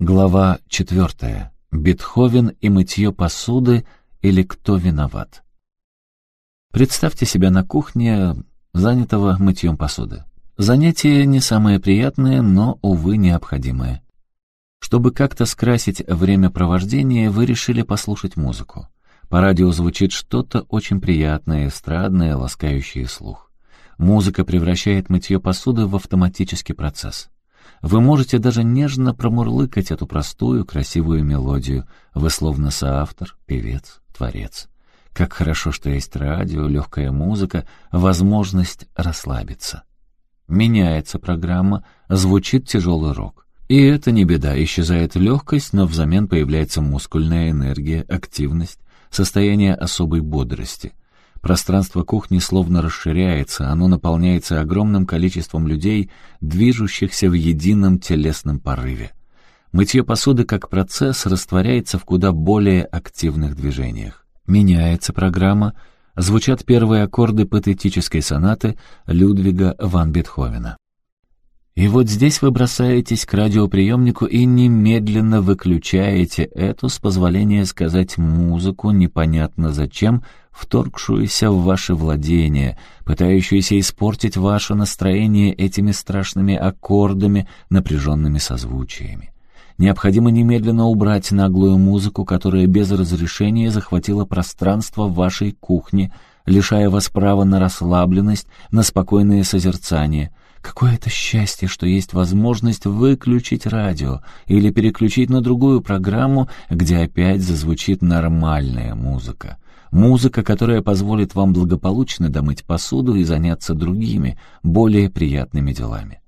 Глава четвертая. Бетховен и мытье посуды или кто виноват? Представьте себя на кухне, занятого мытьем посуды. Занятие не самое приятное, но, увы, необходимое. Чтобы как-то скрасить времяпровождение, вы решили послушать музыку. По радио звучит что-то очень приятное, эстрадное, ласкающее слух. Музыка превращает мытье посуды в автоматический процесс. Вы можете даже нежно промурлыкать эту простую, красивую мелодию. Вы словно соавтор, певец, творец. Как хорошо, что есть радио, легкая музыка, возможность расслабиться. Меняется программа, звучит тяжелый рок. И это не беда, исчезает легкость, но взамен появляется мускульная энергия, активность, состояние особой бодрости. Пространство кухни словно расширяется, оно наполняется огромным количеством людей, движущихся в едином телесном порыве. Мытье посуды как процесс растворяется в куда более активных движениях. Меняется программа, звучат первые аккорды патетической сонаты Людвига ван Бетховена. И вот здесь вы бросаетесь к радиоприемнику и немедленно выключаете эту, с позволения сказать, музыку, непонятно зачем, вторгшуюся в ваше владение, пытающуюся испортить ваше настроение этими страшными аккордами, напряженными созвучиями. Необходимо немедленно убрать наглую музыку, которая без разрешения захватила пространство в вашей кухне, лишая вас права на расслабленность, на спокойное созерцание — Какое это счастье, что есть возможность выключить радио или переключить на другую программу, где опять зазвучит нормальная музыка. Музыка, которая позволит вам благополучно домыть посуду и заняться другими, более приятными делами.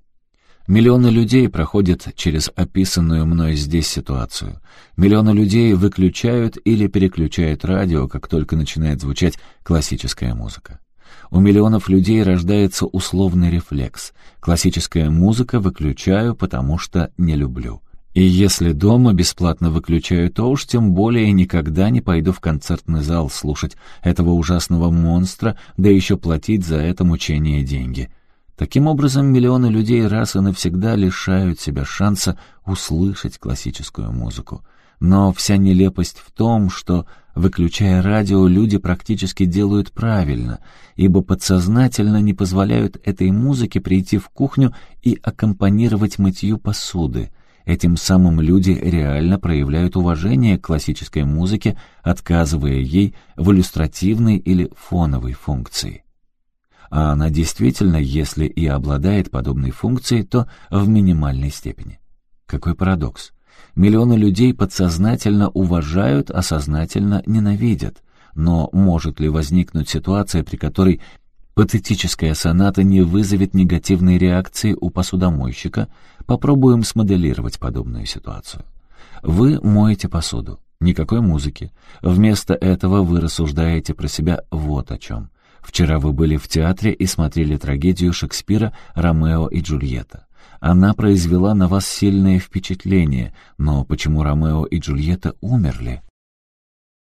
Миллионы людей проходят через описанную мной здесь ситуацию. Миллионы людей выключают или переключают радио, как только начинает звучать классическая музыка. У миллионов людей рождается условный рефлекс. Классическая музыка выключаю, потому что не люблю. И если дома бесплатно выключаю, то уж тем более никогда не пойду в концертный зал слушать этого ужасного монстра, да еще платить за это мучение деньги. Таким образом, миллионы людей раз и навсегда лишают себя шанса услышать классическую музыку. Но вся нелепость в том, что, выключая радио, люди практически делают правильно, ибо подсознательно не позволяют этой музыке прийти в кухню и аккомпанировать мытью посуды. Этим самым люди реально проявляют уважение к классической музыке, отказывая ей в иллюстративной или фоновой функции. А она действительно, если и обладает подобной функцией, то в минимальной степени. Какой парадокс. Миллионы людей подсознательно уважают, а сознательно ненавидят. Но может ли возникнуть ситуация, при которой патетическая соната не вызовет негативной реакции у посудомойщика? Попробуем смоделировать подобную ситуацию. Вы моете посуду. Никакой музыки. Вместо этого вы рассуждаете про себя вот о чем. Вчера вы были в театре и смотрели трагедию Шекспира «Ромео и Джульетта». Она произвела на вас сильное впечатление, но почему Ромео и Джульетта умерли?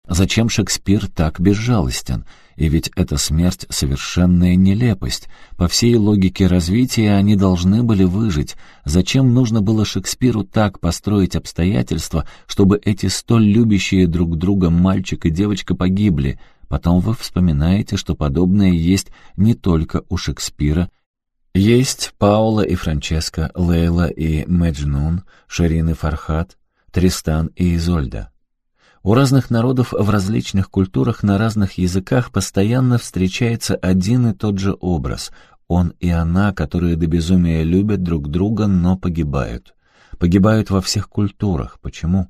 Зачем Шекспир так безжалостен? И ведь эта смерть — совершенная нелепость. По всей логике развития они должны были выжить. Зачем нужно было Шекспиру так построить обстоятельства, чтобы эти столь любящие друг друга мальчик и девочка погибли? Потом вы вспоминаете, что подобное есть не только у Шекспира, есть Паула и Франческа, Лейла и Меджнун, Ширин и Фархат, Тристан и Изольда. У разных народов в различных культурах на разных языках постоянно встречается один и тот же образ. Он и она, которые до безумия любят друг друга, но погибают. Погибают во всех культурах. Почему?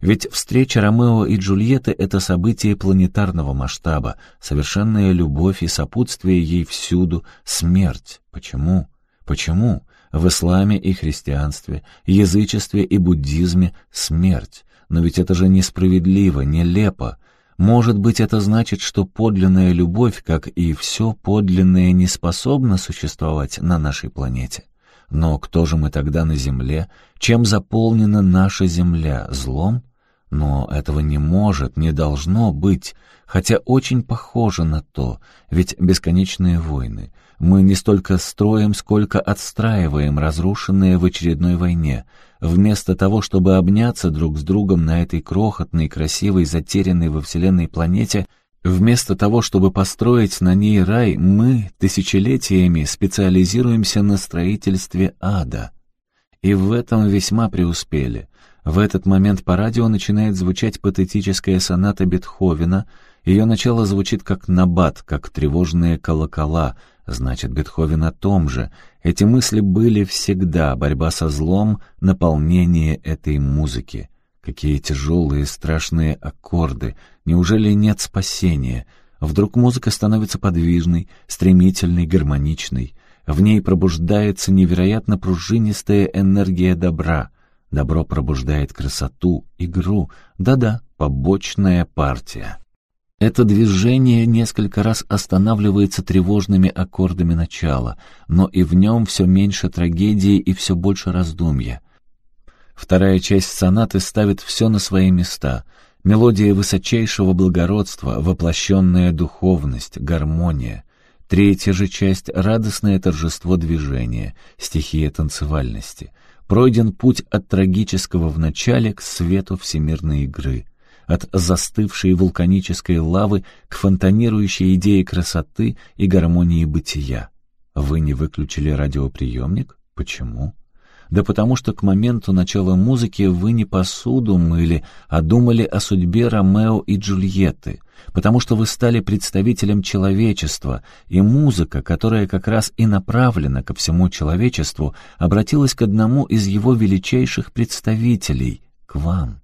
Ведь встреча Ромео и Джульетты — это событие планетарного масштаба, совершенная любовь и сопутствие ей всюду, смерть. Почему? Почему? В исламе и христианстве, язычестве и буддизме смерть. Но ведь это же несправедливо, нелепо. Может быть, это значит, что подлинная любовь, как и все подлинное, не способна существовать на нашей планете. Но кто же мы тогда на Земле? Чем заполнена наша Земля? Злом? Но этого не может, не должно быть, хотя очень похоже на то, ведь бесконечные войны. Мы не столько строим, сколько отстраиваем разрушенные в очередной войне. Вместо того, чтобы обняться друг с другом на этой крохотной, красивой, затерянной во Вселенной планете, вместо того, чтобы построить на ней рай, мы тысячелетиями специализируемся на строительстве ада. И в этом весьма преуспели. В этот момент по радио начинает звучать патетическая соната Бетховена. Ее начало звучит как набат, как тревожные колокола. Значит, Бетховен о том же. Эти мысли были всегда. Борьба со злом, наполнение этой музыки. Какие тяжелые, страшные аккорды. Неужели нет спасения? Вдруг музыка становится подвижной, стремительной, гармоничной. В ней пробуждается невероятно пружинистая энергия добра — Добро пробуждает красоту, игру. Да-да, побочная партия. Это движение несколько раз останавливается тревожными аккордами начала, но и в нем все меньше трагедии и все больше раздумья. Вторая часть сонаты ставит все на свои места. Мелодия высочайшего благородства, воплощенная духовность, гармония. Третья же часть — радостное торжество движения, стихия танцевальности — пройден путь от трагического в начале к свету всемирной игры, от застывшей вулканической лавы к фонтанирующей идее красоты и гармонии бытия. Вы не выключили радиоприемник? Почему? Да потому что к моменту начала музыки вы не посуду мыли, а думали о судьбе Ромео и Джульетты, потому что вы стали представителем человечества, и музыка, которая как раз и направлена ко всему человечеству, обратилась к одному из его величайших представителей — к вам.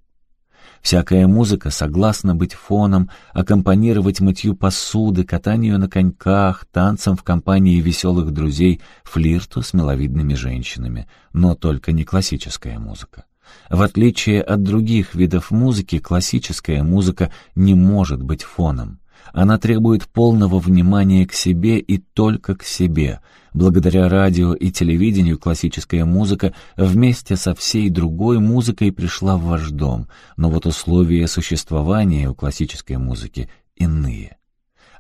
Всякая музыка согласна быть фоном, аккомпанировать мытью посуды, катанию на коньках, танцам в компании веселых друзей, флирту с миловидными женщинами, но только не классическая музыка. В отличие от других видов музыки, классическая музыка не может быть фоном. Она требует полного внимания к себе и только к себе. Благодаря радио и телевидению классическая музыка вместе со всей другой музыкой пришла в ваш дом, но вот условия существования у классической музыки иные.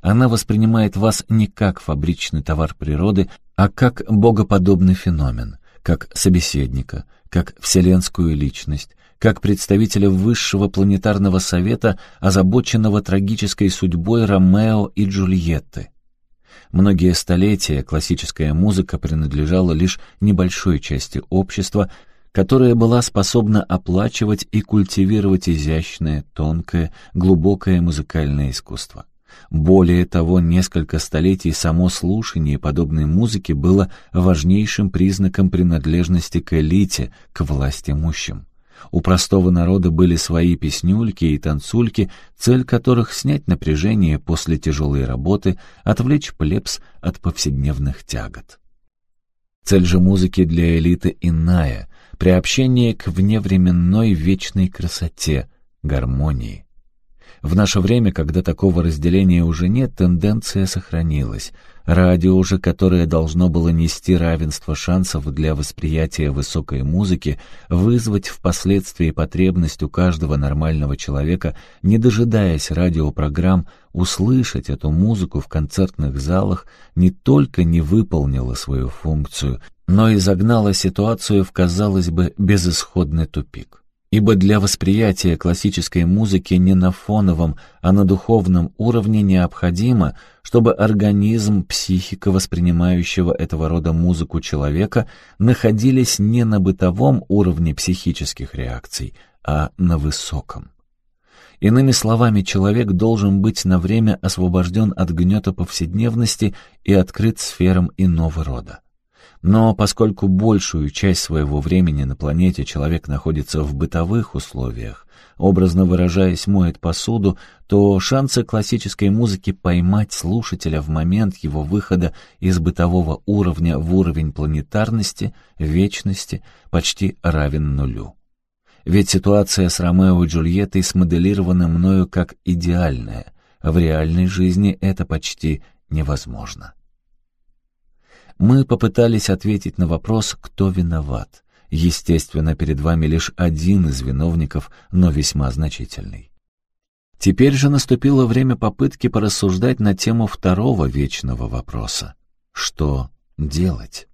Она воспринимает вас не как фабричный товар природы, а как богоподобный феномен, как собеседника, как вселенскую личность, как представителя высшего планетарного совета, озабоченного трагической судьбой Ромео и Джульетты. Многие столетия классическая музыка принадлежала лишь небольшой части общества, которая была способна оплачивать и культивировать изящное, тонкое, глубокое музыкальное искусство. Более того, несколько столетий само слушание подобной музыки было важнейшим признаком принадлежности к элите, к власти мужчин. У простого народа были свои песнюльки и танцульки, цель которых — снять напряжение после тяжелой работы, отвлечь плебс от повседневных тягот. Цель же музыки для элиты иная — приобщение к вневременной вечной красоте, гармонии. В наше время, когда такого разделения уже нет, тенденция сохранилась. Радио же, которое должно было нести равенство шансов для восприятия высокой музыки, вызвать впоследствии потребность у каждого нормального человека, не дожидаясь радиопрограмм, услышать эту музыку в концертных залах, не только не выполнило свою функцию, но и загнало ситуацию в, казалось бы, безысходный тупик ибо для восприятия классической музыки не на фоновом, а на духовном уровне необходимо, чтобы организм, психика воспринимающего этого рода музыку человека находились не на бытовом уровне психических реакций, а на высоком. Иными словами, человек должен быть на время освобожден от гнета повседневности и открыт сферам иного рода. Но поскольку большую часть своего времени на планете человек находится в бытовых условиях, образно выражаясь, моет посуду, то шансы классической музыки поймать слушателя в момент его выхода из бытового уровня в уровень планетарности, вечности, почти равен нулю. Ведь ситуация с Ромео и Джульеттой смоделирована мною как идеальная, в реальной жизни это почти невозможно. Мы попытались ответить на вопрос, кто виноват. Естественно, перед вами лишь один из виновников, но весьма значительный. Теперь же наступило время попытки порассуждать на тему второго вечного вопроса. Что делать?